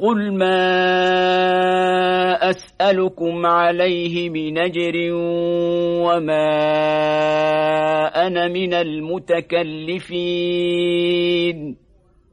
قل ما أسألكم عليه من أجر وما أنا من المتكلفين